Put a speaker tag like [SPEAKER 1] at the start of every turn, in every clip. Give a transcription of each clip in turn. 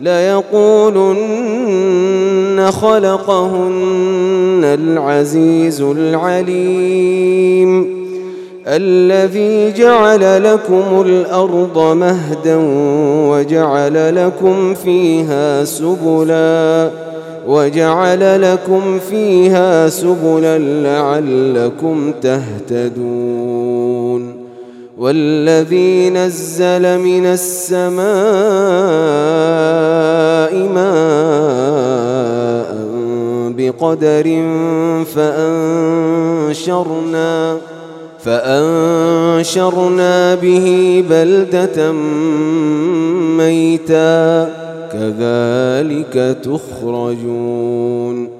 [SPEAKER 1] ليقولن خلقهن العزيز العليم الذي جعل لكم الأرض مهدا وجعل لكم فيها سبلا وجعل لكم فيها سبلا لعلكم تهتدون والذي نزل من السماء ماء بقدر فأنشرنا فأنشرنا به بلدة ميتا كذلك تخرجون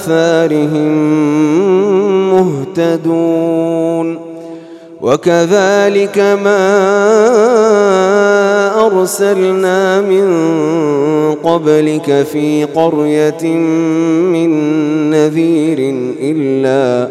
[SPEAKER 1] آثارهم مهتدون وكذلك ما أرسلنا من قبلك في قرية من نذير إلا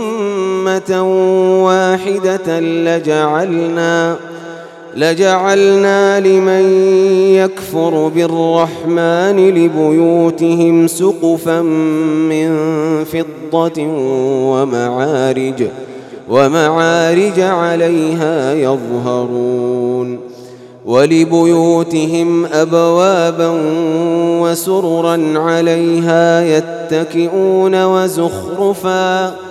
[SPEAKER 1] واحدة لجعلنا لجعلنا لمن يكفر بالرحمن لبيوتهم سقفا من فضة ومعارج ومعارج عليها يظهرون ولبيوتهم أبوابا وسررا عليها يتكئون وزخرفا.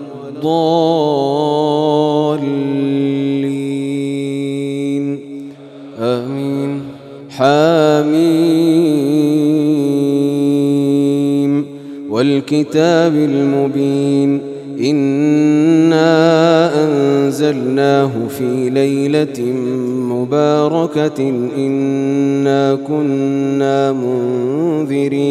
[SPEAKER 1] الضالين. آمين. حاميم والكتاب المبين. إنا أنزلناه في ليلة مباركة. إنا كنا منذرين.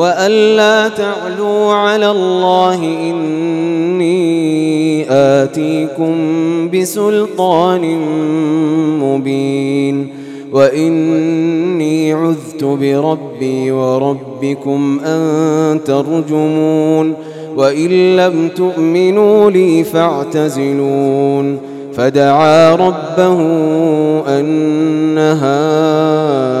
[SPEAKER 1] وأن لا تعلوا على الله إني آتيكم بسلطان مبين وإني عذت بربي وربكم أن ترجمون وإن لم تؤمنوا لي فاعتزلون فدعا ربه أن هؤلاء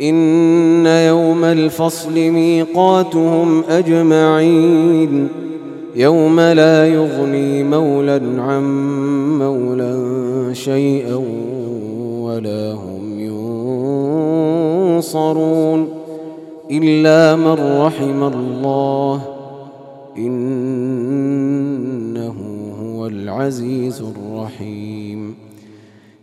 [SPEAKER 1] إن يوم الفصل ميقاتهم أجمعين. يوم لا يغني مولى عن مولى شيئا ولا هم ينصرون. إلا من رحم الله إنه هو العزيز الرحيم.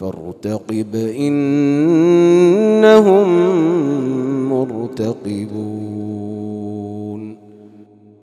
[SPEAKER 1] فارتقب إنهم مرتقبون.